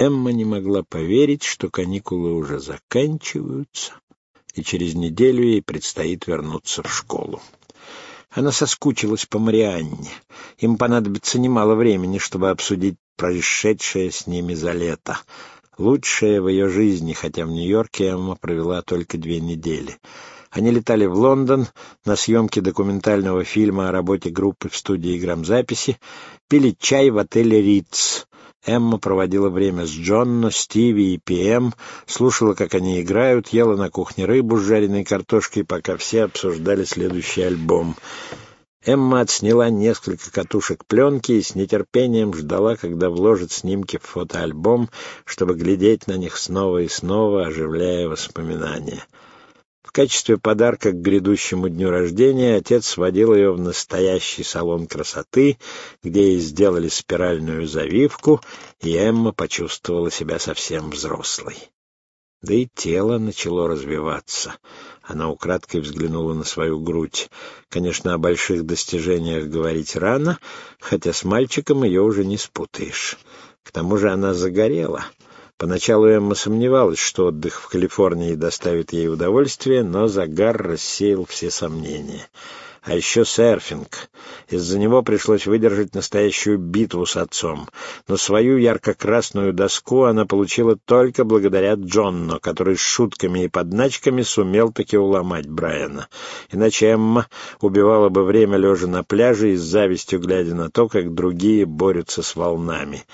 Эмма не могла поверить, что каникулы уже заканчиваются, и через неделю ей предстоит вернуться в школу. Она соскучилась по Марианне. Им понадобится немало времени, чтобы обсудить происшедшее с ними за лето. Лучшее в ее жизни, хотя в Нью-Йорке Эмма провела только две недели. Они летали в Лондон на съемки документального фильма о работе группы в студии грамзаписи, пили чай в отеле «Ritz. Эмма проводила время с Джонно, Стиви и Пи-Эм, слушала, как они играют, ела на кухне рыбу с жареной картошкой, пока все обсуждали следующий альбом. Эмма отсняла несколько катушек пленки и с нетерпением ждала, когда вложит снимки в фотоальбом, чтобы глядеть на них снова и снова, оживляя воспоминания. Качестве подарка к грядущему дню рождения отец сводил ее в настоящий салон красоты, где ей сделали спиральную завивку, и Эмма почувствовала себя совсем взрослой. Да и тело начало развиваться. Она украдкой взглянула на свою грудь. Конечно, о больших достижениях говорить рано, хотя с мальчиком ее уже не спутаешь. К тому же она загорела — Поначалу Эмма сомневалась, что отдых в Калифорнии доставит ей удовольствие, но загар рассеял все сомнения. А еще серфинг. Из-за него пришлось выдержать настоящую битву с отцом. Но свою ярко-красную доску она получила только благодаря Джонно, который с шутками и подначками сумел таки уломать Брайана. Иначе Эмма убивала бы время лежа на пляже и с завистью глядя на то, как другие борются с волнами.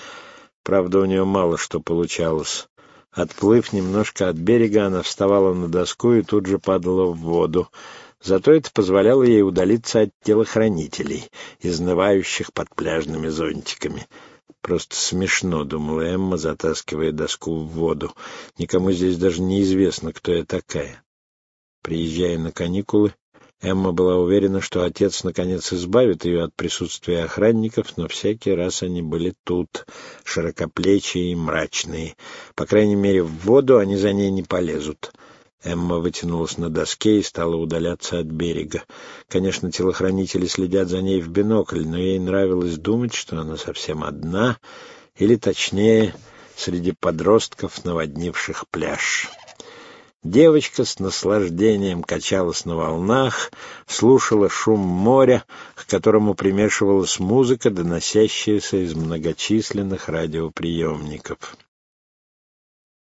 Правда, у нее мало что получалось. Отплыв немножко от берега, она вставала на доску и тут же падала в воду. Зато это позволяло ей удалиться от телохранителей, изнывающих под пляжными зонтиками. Просто смешно, — думала Эмма, затаскивая доску в воду. Никому здесь даже неизвестно, кто я такая. Приезжая на каникулы, Эмма была уверена, что отец наконец избавит ее от присутствия охранников, но всякий раз они были тут, широкоплечие и мрачные. По крайней мере, в воду они за ней не полезут. Эмма вытянулась на доске и стала удаляться от берега. Конечно, телохранители следят за ней в бинокль, но ей нравилось думать, что она совсем одна, или, точнее, среди подростков, наводнивших пляж. Девочка с наслаждением качалась на волнах, слушала шум моря, к которому примешивалась музыка, доносящаяся из многочисленных радиоприемников.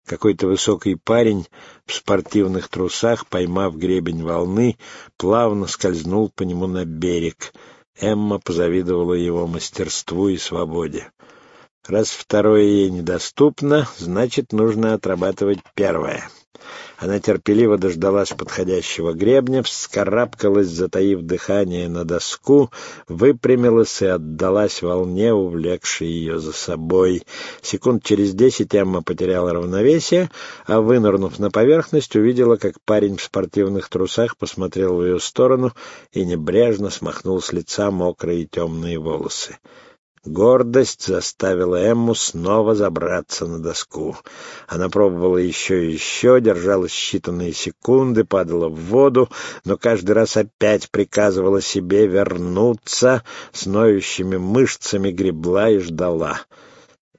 Какой-то высокий парень в спортивных трусах, поймав гребень волны, плавно скользнул по нему на берег. Эмма позавидовала его мастерству и свободе. Раз второе ей недоступно, значит, нужно отрабатывать первое. Она терпеливо дождалась подходящего гребня, вскарабкалась, затаив дыхание на доску, выпрямилась и отдалась волне, увлекшей ее за собой. Секунд через десять Эмма потеряла равновесие, а, вынырнув на поверхность, увидела, как парень в спортивных трусах посмотрел в ее сторону и небрежно смахнул с лица мокрые темные волосы. Гордость заставила Эмму снова забраться на доску. Она пробовала еще и еще, держалась считанные секунды, падала в воду, но каждый раз опять приказывала себе вернуться, с ноющими мышцами гребла и ждала.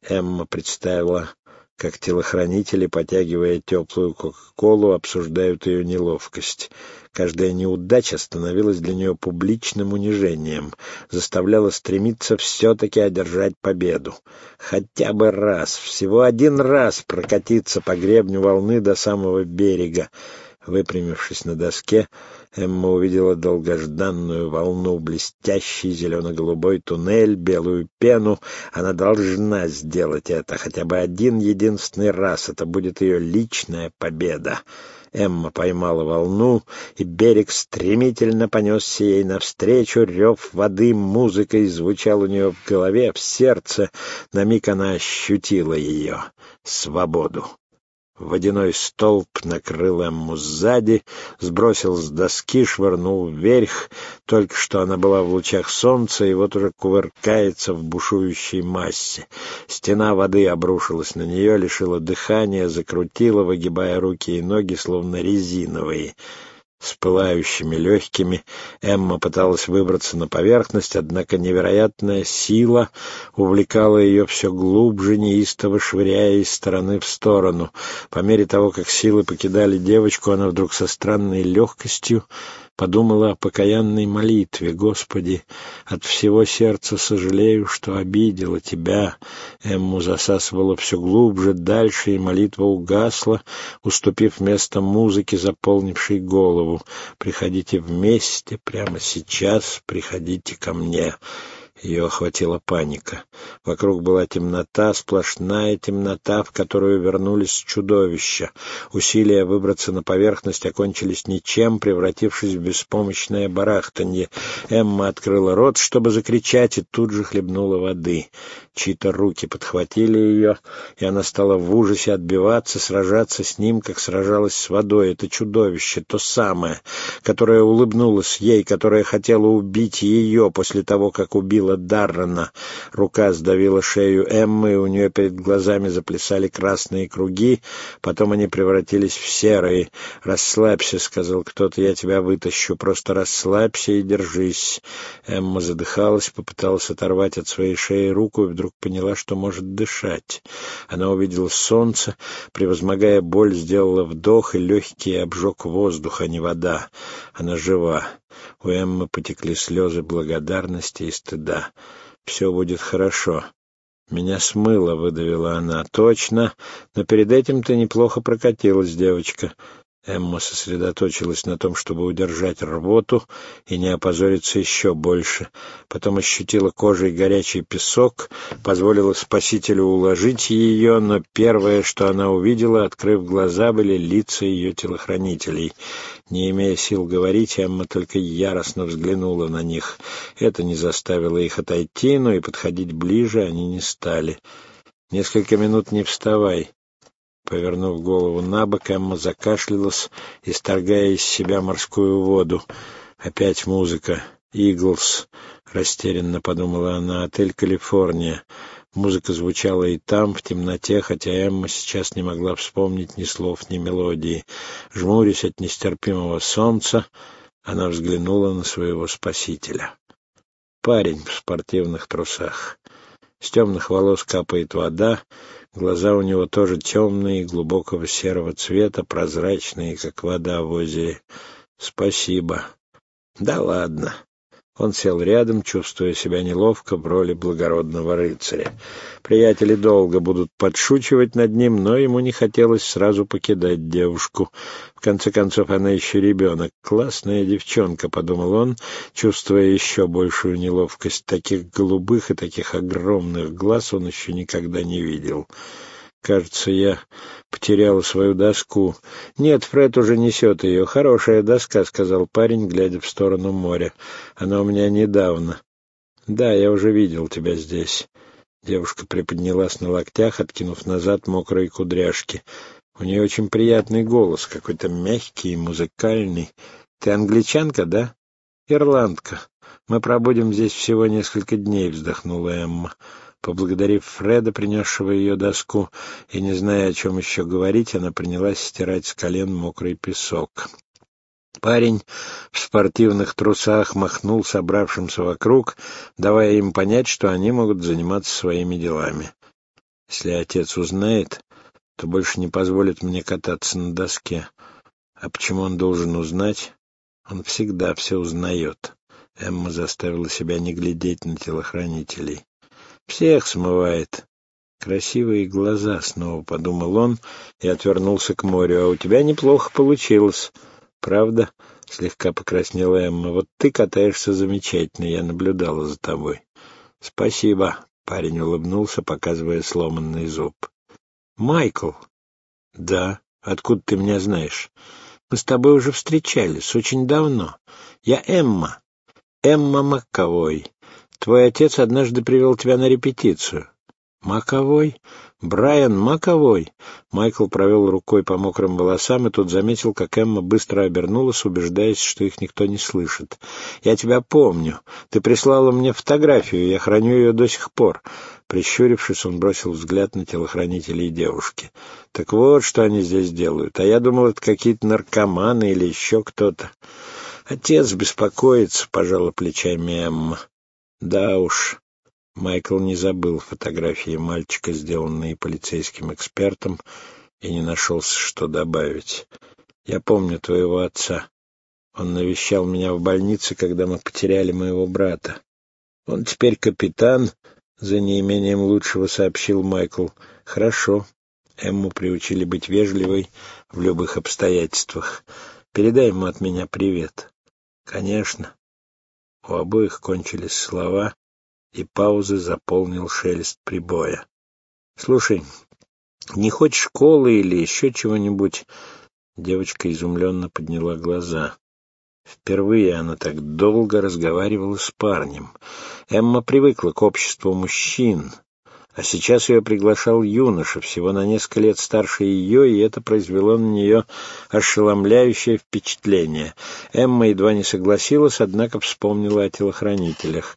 Эмма представила как телохранители, потягивая теплую кока-колу, обсуждают ее неловкость. Каждая неудача становилась для нее публичным унижением, заставляла стремиться все-таки одержать победу. Хотя бы раз, всего один раз прокатиться по гребню волны до самого берега. Выпрямившись на доске, Эмма увидела долгожданную волну, блестящий зелено-голубой туннель, белую пену. Она должна сделать это хотя бы один единственный раз. Это будет ее личная победа. Эмма поймала волну, и берег стремительно понесся ей навстречу. Рев воды музыкой звучал у нее в голове, в сердце. На миг она ощутила ее — свободу. Водяной столб накрыл Эмму сзади, сбросил с доски, швырнул вверх. Только что она была в лучах солнца, и вот уже кувыркается в бушующей массе. Стена воды обрушилась на нее, лишила дыхания, закрутила, выгибая руки и ноги, словно резиновые. С пылающими легкими Эмма пыталась выбраться на поверхность, однако невероятная сила увлекала ее все глубже, неистово швыряя из стороны в сторону. По мере того, как силы покидали девочку, она вдруг со странной легкостью подумала о покаянной молитве. «Господи, от всего сердца сожалею, что обидела Тебя». Эмму засасывала все глубже, дальше, и молитва угасла, уступив место музыке, заполнившей голову. «Приходите вместе, прямо сейчас, приходите ко мне». Ее охватила паника. Вокруг была темнота, сплошная темнота, в которую вернулись чудовища. Усилия выбраться на поверхность окончились ничем, превратившись в беспомощное барахтанье. Эмма открыла рот, чтобы закричать, и тут же хлебнула воды. Чьи-то руки подхватили ее, и она стала в ужасе отбиваться, сражаться с ним, как сражалась с водой. Это чудовище, то самое, которое улыбнулось ей, которое хотело убить ее после того, как убило Даррена. Рука сдавила шею Эммы, и у нее перед глазами заплясали красные круги, потом они превратились в серые. «Расслабься», — сказал кто-то, — «я тебя вытащу, просто расслабься и держись». Эмма задыхалась, попыталась оторвать от своей шеи руку и вдруг поняла, что может дышать. Она увидела солнце, превозмогая боль, сделала вдох, и легкий обжег воздух, а не вода. Она жива. У Эммы потекли слезы благодарности и стыда. «Все будет хорошо». «Меня смыло», — выдавила она. «Точно, но перед этим ты неплохо прокатилась, девочка. Эмма сосредоточилась на том, чтобы удержать рвоту и не опозориться еще больше. Потом ощутила кожей горячий песок, позволила спасителю уложить ее, но первое, что она увидела, открыв глаза, были лица ее телохранителей. Не имея сил говорить, Эмма только яростно взглянула на них. Это не заставило их отойти, но и подходить ближе они не стали. «Несколько минут не вставай», Повернув голову на бок, Эмма закашлялась, исторгая из себя морскую воду. Опять музыка. «Иглс», — растерянно подумала она, — «отель Калифорния». Музыка звучала и там, в темноте, хотя Эмма сейчас не могла вспомнить ни слов, ни мелодии. Жмурясь от нестерпимого солнца, она взглянула на своего спасителя. Парень в спортивных трусах. С темных волос капает вода, Глаза у него тоже темные, глубокого серого цвета, прозрачные, как вода в озере. «Спасибо». «Да ладно». Он сел рядом, чувствуя себя неловко в роли благородного рыцаря. Приятели долго будут подшучивать над ним, но ему не хотелось сразу покидать девушку. В конце концов, она еще ребенок. «Классная девчонка», — подумал он, чувствуя еще большую неловкость. Таких голубых и таких огромных глаз он еще никогда не видел. Кажется, я потеряла свою доску. Нет, Фред уже несет ее. Хорошая доска, — сказал парень, глядя в сторону моря. Она у меня недавно. Да, я уже видел тебя здесь. Девушка приподнялась на локтях, откинув назад мокрые кудряшки. У нее очень приятный голос, какой-то мягкий и музыкальный. Ты англичанка, да? Ирландка. Мы пробудем здесь всего несколько дней, вздохнула Эмма. Поблагодарив Фреда, принесшего ее доску, и не зная, о чем еще говорить, она принялась стирать с колен мокрый песок. Парень в спортивных трусах махнул собравшимся вокруг, давая им понять, что они могут заниматься своими делами. Если отец узнает, то больше не позволит мне кататься на доске. А почему он должен узнать? Он всегда все узнает. Эмма заставила себя не глядеть на телохранителей. Всех смывает. Красивые глаза, снова подумал он и отвернулся к морю. А у тебя неплохо получилось. Правда? Слегка покраснела Эмма. Вот ты катаешься замечательно, я наблюдала за тобой. Спасибо. Парень улыбнулся, показывая сломанный зуб. Майкл. Да. Откуда ты меня знаешь? Мы с тобой уже встречались очень давно. Я Эмма. Эмма Макковой. Твой отец однажды привел тебя на репетицию. Маковой? Брайан Маковой? Майкл провел рукой по мокрым волосам, и тут заметил, как Эмма быстро обернулась, убеждаясь, что их никто не слышит. «Я тебя помню. Ты прислала мне фотографию, я храню ее до сих пор. Прищурившись, он бросил взгляд на телохранителей девушки. «Так вот, что они здесь делают. А я думал, это какие-то наркоманы или еще кто-то». «Отец беспокоится», — пожала плечами Эмма. «Да уж». Майкл не забыл фотографии мальчика, сделанные полицейским экспертом, и не нашелся, что добавить. «Я помню твоего отца. Он навещал меня в больнице, когда мы потеряли моего брата. Он теперь капитан, за неимением лучшего сообщил Майкл. Хорошо. Эмму приучили быть вежливой в любых обстоятельствах. Передай ему от меня привет. Конечно. У обоих кончились слова, и паузы заполнил шелест прибоя. Слушай, не хочешь школы или еще чего-нибудь? Девочка изумленно подняла глаза. Впервые она так долго разговаривала с парнем. Эмма привыкла к обществу мужчин, а сейчас ее приглашал юноша, всего на несколько лет старше ее, и это произвело на нее ошеломляющее впечатление. Эмма едва не согласилась, однако вспомнила о телохранителях.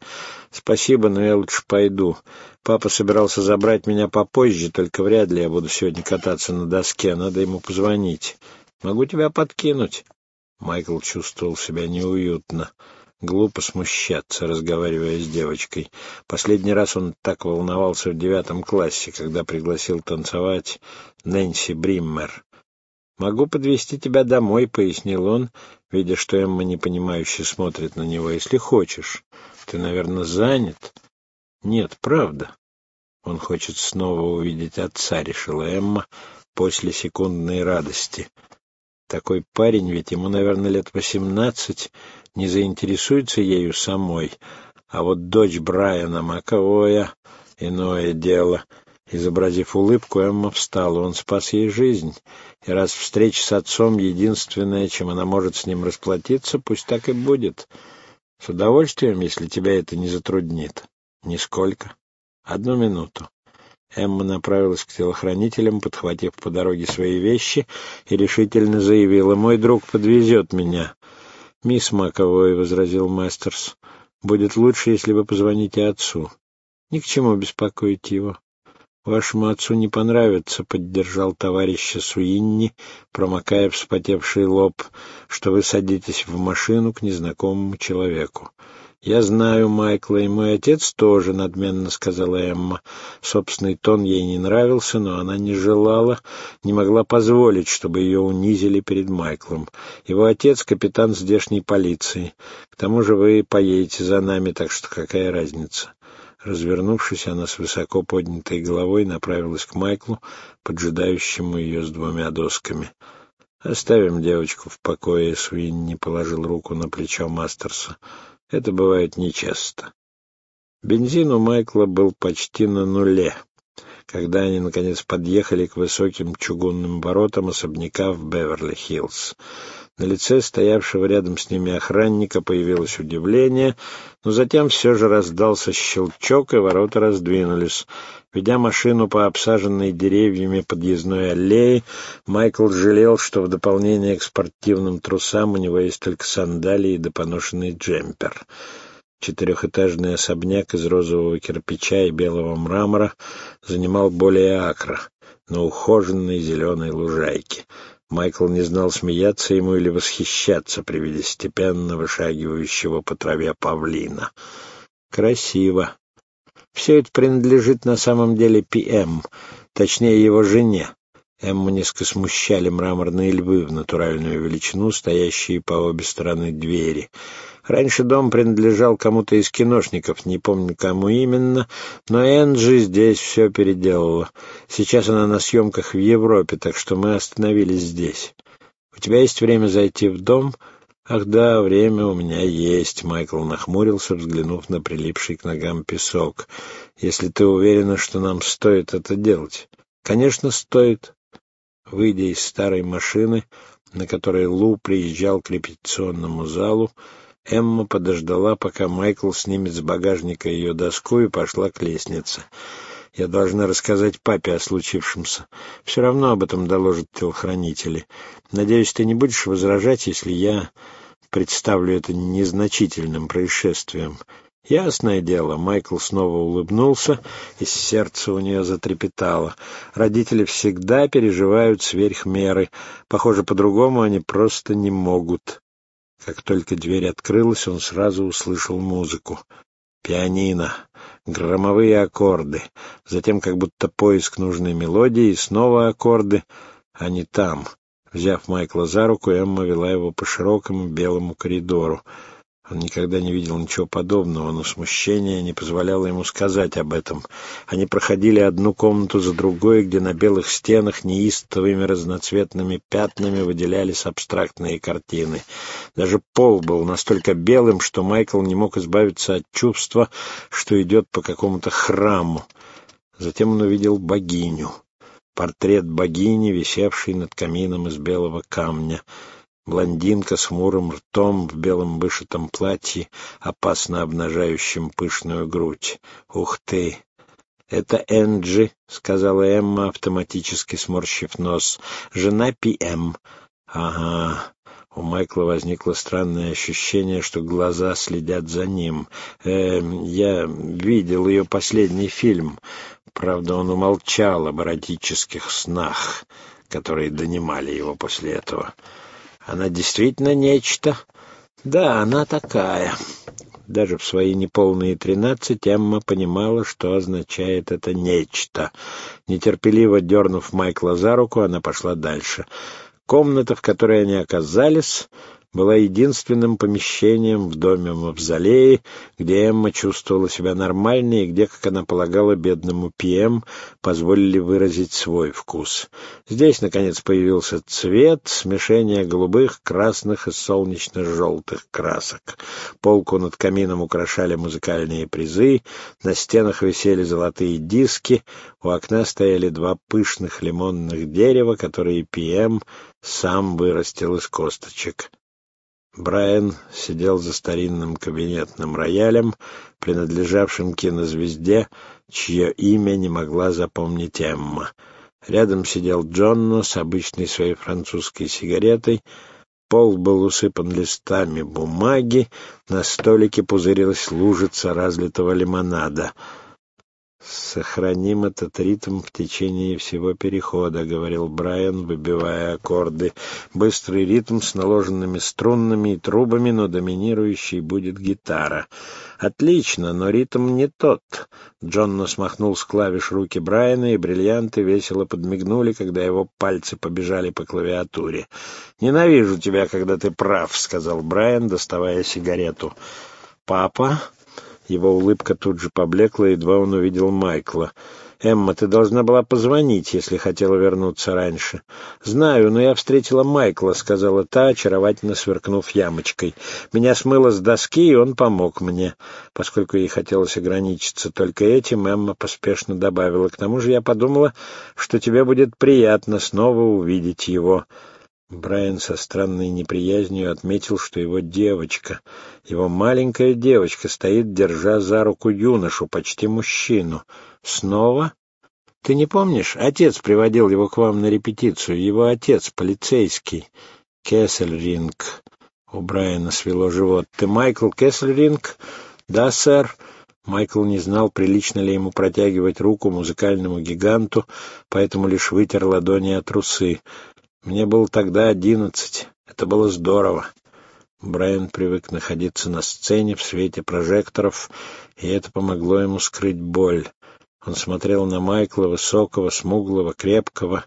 «Спасибо, но я лучше пойду. Папа собирался забрать меня попозже, только вряд ли я буду сегодня кататься на доске. Надо ему позвонить. Могу тебя подкинуть?» Майкл чувствовал себя неуютно. Глупо смущаться, разговаривая с девочкой. Последний раз он так волновался в девятом классе, когда пригласил танцевать Нэнси Бриммер. «Могу подвезти тебя домой», — пояснил он, видя, что Эмма непонимающе смотрит на него. «Если хочешь. Ты, наверное, занят?» «Нет, правда». Он хочет снова увидеть отца, решила Эмма после секундной радости. Такой парень, ведь ему, наверное, лет восемнадцать, не заинтересуется ею самой. А вот дочь Брайана Маковоя — иное дело. Изобразив улыбку, Эмма встала. Он спас ей жизнь. И раз встреча с отцом — единственное, чем она может с ним расплатиться, пусть так и будет. С удовольствием, если тебя это не затруднит. Нисколько. Одну минуту. Эмма направилась к телохранителям, подхватив по дороге свои вещи, и решительно заявила, «Мой друг подвезет меня». «Мисс Маковой», — возразил Мастерс, — «будет лучше, если вы позвоните отцу. Ни к чему беспокоить его». «Вашему отцу не понравится», — поддержал товарища Суинни, промокая вспотевший лоб, «что вы садитесь в машину к незнакомому человеку. «Я знаю Майкла, и мой отец тоже», — надменно сказала Эмма. Собственный тон ей не нравился, но она не желала, не могла позволить, чтобы ее унизили перед Майклом. Его отец — капитан здешней полиции. К тому же вы поедете за нами, так что какая разница? Развернувшись, она с высоко поднятой головой направилась к Майклу, поджидающему ее с двумя досками. «Оставим девочку в покое», — Суинни положил руку на плечо Мастерса. Это бывает нечасто. Бензин у Майкла был почти на нуле, когда они, наконец, подъехали к высоким чугунным воротам особняка в Беверли-Хиллз. На лице стоявшего рядом с ними охранника появилось удивление, но затем все же раздался щелчок, и ворота раздвинулись. Ведя машину по обсаженной деревьями подъездной аллее, Майкл жалел, что в дополнение к спортивным трусам у него есть только сандалии да поношенный джемпер. Четырехэтажный особняк из розового кирпича и белого мрамора занимал более акра на ухоженной зеленой лужайке. Майкл не знал, смеяться ему или восхищаться при виде степенно вышагивающего по траве павлина. «Красиво», все это принадлежит на самом деле Пи-Эм, точнее его жене. Эмму несколько смущали мраморные львы в натуральную величину, стоящие по обе стороны двери. Раньше дом принадлежал кому-то из киношников, не помню кому именно, но Энджи здесь все переделала. Сейчас она на съемках в Европе, так что мы остановились здесь. У тебя есть время зайти в дом? «Ах да, время у меня есть», — Майкл нахмурился, взглянув на прилипший к ногам песок. «Если ты уверена, что нам стоит это делать?» «Конечно, стоит». Выйдя из старой машины, на которой Лу приезжал к репетиционному залу, Эмма подождала, пока Майкл снимет с багажника ее доску и пошла к лестнице. Я должна рассказать папе о случившемся. Все равно об этом доложат телохранители. Надеюсь, ты не будешь возражать, если я представлю это незначительным происшествием. Ясное дело, Майкл снова улыбнулся, и сердце у нее затрепетало. Родители всегда переживают сверх меры. Похоже, по-другому они просто не могут. Как только дверь открылась, он сразу услышал музыку. Пианино, громовые аккорды, затем как будто поиск нужной мелодии и снова аккорды. Они там. Взяв Майкла за руку, Эмма вела его по широкому белому коридору. Он никогда не видел ничего подобного, но смущение не позволяло ему сказать об этом. Они проходили одну комнату за другой, где на белых стенах неистовыми разноцветными пятнами выделялись абстрактные картины. Даже пол был настолько белым, что Майкл не мог избавиться от чувства, что идет по какому-то храму. Затем он увидел богиню. Портрет богини, висевший над камином из белого камня — Блондинка с мурым ртом в белом вышитом платье, опасно обнажающем пышную грудь. «Ух ты!» «Это Энджи», — сказала Эмма, автоматически сморщив нос. «Жена Пи-Эм». «Ага». У Майкла возникло странное ощущение, что глаза следят за ним. Э, я видел ее последний фильм. Правда, он умолчал об эротических снах, которые донимали его после этого. Она действительно нечто. Да, она такая. Даже в свои неполные тринадцать Эмма понимала, что означает это «нечто». Нетерпеливо дернув Майкла за руку, она пошла дальше. Комната, в которой они оказались, была единственным помещением в доме Мавзолеи, где Эмма чувствовала себя нормально и где, как она полагала, бедному Пьем позволили выразить свой вкус. Здесь, наконец, появился цвет, смешение голубых, красных и солнечно-желтых красок. Полку над камином украшали музыкальные призы, на стенах висели золотые диски, у окна стояли два пышных лимонных дерева, которые Пьем сам вырастил из косточек. Брайан сидел за старинным кабинетным роялем, принадлежавшим кинозвезде, чье имя не могла запомнить Эмма. Рядом сидел Джонно с обычной своей французской сигаретой. Пол был усыпан листами бумаги, на столике пузырилась лужица разлитого лимонада — «Сохраним этот ритм в течение всего перехода», — говорил Брайан, выбивая аккорды. «Быстрый ритм с наложенными струнными и трубами, но доминирующей будет гитара». «Отлично, но ритм не тот». Джонно смахнул с клавиш руки Брайана, и бриллианты весело подмигнули, когда его пальцы побежали по клавиатуре. «Ненавижу тебя, когда ты прав», — сказал Брайан, доставая сигарету. «Папа?» Его улыбка тут же поблекла, едва он увидел Майкла. «Эмма, ты должна была позвонить, если хотела вернуться раньше». «Знаю, но я встретила Майкла», — сказала та, очаровательно сверкнув ямочкой. «Меня смыло с доски, и он помог мне». Поскольку ей хотелось ограничиться только этим, Эмма поспешно добавила. «К тому же я подумала, что тебе будет приятно снова увидеть его». Брайан со странной неприязнью отметил, что его девочка, его маленькая девочка, стоит, держа за руку юношу, почти мужчину. Снова? Ты не помнишь? Отец приводил его к вам на репетицию. Его отец, полицейский. Кессельринг. У Брайана свело живот. Ты Майкл Кессельринг? Да, сэр. Майкл не знал, прилично ли ему протягивать руку музыкальному гиганту, поэтому лишь вытер ладони от трусы. Мне было тогда одиннадцать. Это было здорово. Брайан привык находиться на сцене в свете прожекторов, и это помогло ему скрыть боль. Он смотрел на Майкла, высокого, смуглого, крепкого,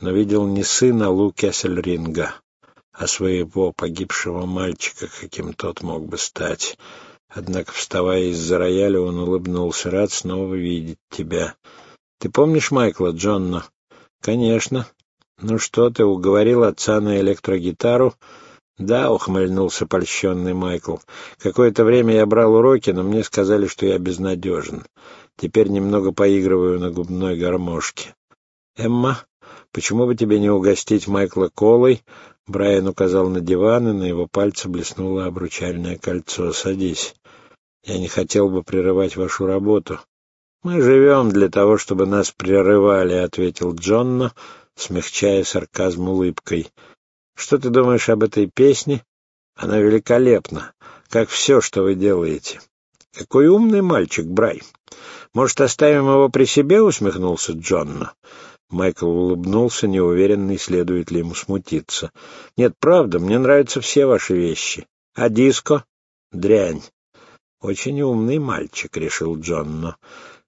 но видел не сына Лу Кессельринга, а своего погибшего мальчика, каким тот мог бы стать. Однако, вставая из-за рояля, он улыбнулся. «Рад снова видеть тебя. Ты помнишь Майкла, Джонно?» «Конечно. «Ну что ты, уговорил отца на электрогитару?» «Да», — ухмыльнулся польщенный Майкл. «Какое-то время я брал уроки, но мне сказали, что я безнадежен. Теперь немного поигрываю на губной гармошке». «Эмма, почему бы тебе не угостить Майкла колой?» Брайан указал на диван, и на его пальце блеснуло обручальное кольцо. «Садись. Я не хотел бы прерывать вашу работу». «Мы живем для того, чтобы нас прерывали», — ответил Джонно, смягчая сарказм улыбкой. «Что ты думаешь об этой песне? Она великолепна, как все, что вы делаете. Какой умный мальчик, Брай. Может, оставим его при себе?» — усмехнулся Джонна. Майкл улыбнулся, неуверенный, следует ли ему смутиться. «Нет, правда, мне нравятся все ваши вещи. А диско?» «Дрянь». «Очень умный мальчик», — решил Джонно.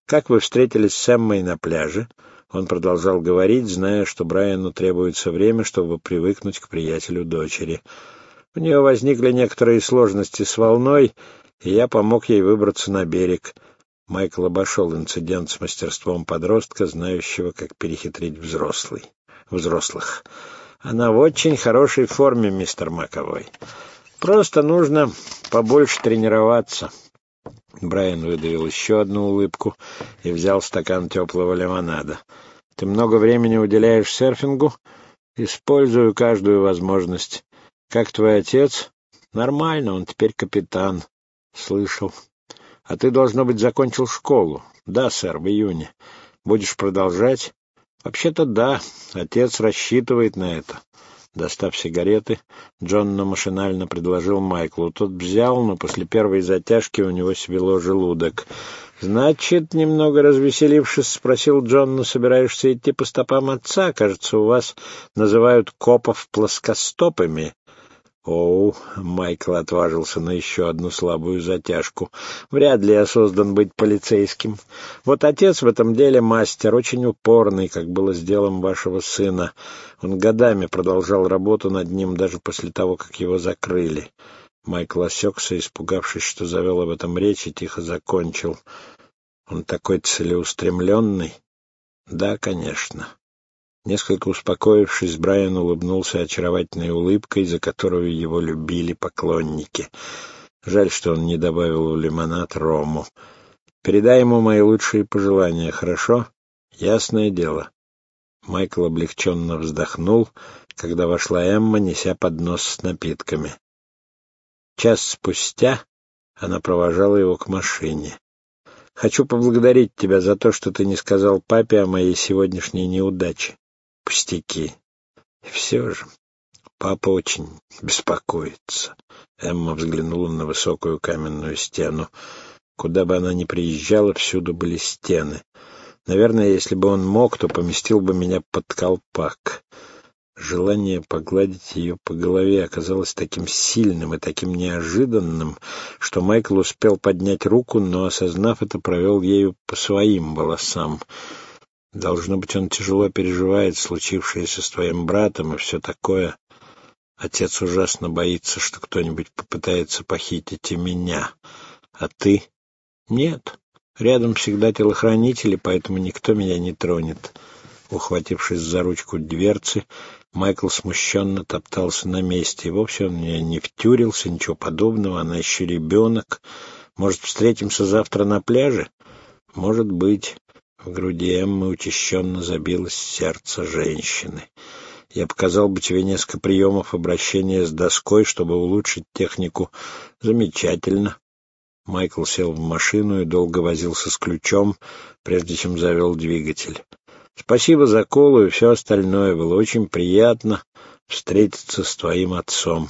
«Как вы встретились с Эммой на пляже?» Он продолжал говорить, зная, что Брайану требуется время, чтобы привыкнуть к приятелю дочери. У нее возникли некоторые сложности с волной, и я помог ей выбраться на берег. Майкл обошел инцидент с мастерством подростка, знающего, как перехитрить взрослый. взрослых. Она в очень хорошей форме, мистер Маковой. Просто нужно побольше тренироваться. Брайан выдавил еще одну улыбку и взял стакан теплого лимонада. «Ты много времени уделяешь серфингу?» «Использую каждую возможность. Как твой отец?» «Нормально, он теперь капитан». «Слышал». «А ты, должно быть, закончил школу?» «Да, сэр, в июне. Будешь продолжать?» «Вообще-то да. Отец рассчитывает на это». Достав сигареты, Джонна машинально предложил Майклу. Тот взял, но после первой затяжки у него свело желудок. «Значит, немного развеселившись, спросил Джонна, собираешься идти по стопам отца? Кажется, у вас называют копов плоскостопами». Оу, Майкл отважился на еще одну слабую затяжку. Вряд ли я создан быть полицейским. Вот отец в этом деле мастер, очень упорный, как было с делом вашего сына. Он годами продолжал работу над ним, даже после того, как его закрыли. Майкл осекся, испугавшись, что завел об этом речь, и тихо закончил. Он такой целеустремленный? Да, конечно. Несколько успокоившись, Брайан улыбнулся очаровательной улыбкой, за которую его любили поклонники. Жаль, что он не добавил в лимонад рому. «Передай ему мои лучшие пожелания, хорошо?» «Ясное дело». Майкл облегченно вздохнул, когда вошла Эмма, неся поднос с напитками. Час спустя она провожала его к машине. «Хочу поблагодарить тебя за то, что ты не сказал папе о моей сегодняшней неудаче пустяки. И все же папа очень беспокоится. Эмма взглянула на высокую каменную стену. Куда бы она ни приезжала, всюду были стены. Наверное, если бы он мог, то поместил бы меня под колпак. Желание погладить ее по голове оказалось таким сильным и таким неожиданным, что Майкл успел поднять руку, но, осознав это, провел ею по своим волосам. Должно быть, он тяжело переживает случившееся с твоим братом и все такое. Отец ужасно боится, что кто-нибудь попытается похитить и меня. А ты? Нет. Рядом всегда телохранители, поэтому никто меня не тронет. Ухватившись за ручку дверцы, Майкл смущенно топтался на месте. И вовсе он меня не втюрился, ничего подобного. Она еще ребенок. Может, встретимся завтра на пляже? Может быть. В груди Эммы учащенно забилось сердце женщины. Я показал бы тебе несколько приемов обращения с доской, чтобы улучшить технику. Замечательно. Майкл сел в машину и долго возился с ключом, прежде чем завел двигатель. Спасибо за колу и все остальное. Было очень приятно встретиться с твоим отцом.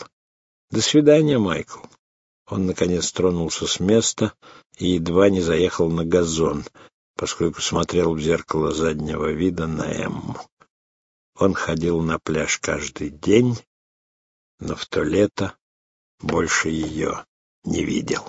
До свидания, Майкл. Он, наконец, тронулся с места и едва не заехал на газон — поскольку смотрел в зеркало заднего вида на Эмму. Он ходил на пляж каждый день, но в то лето больше ее не видел.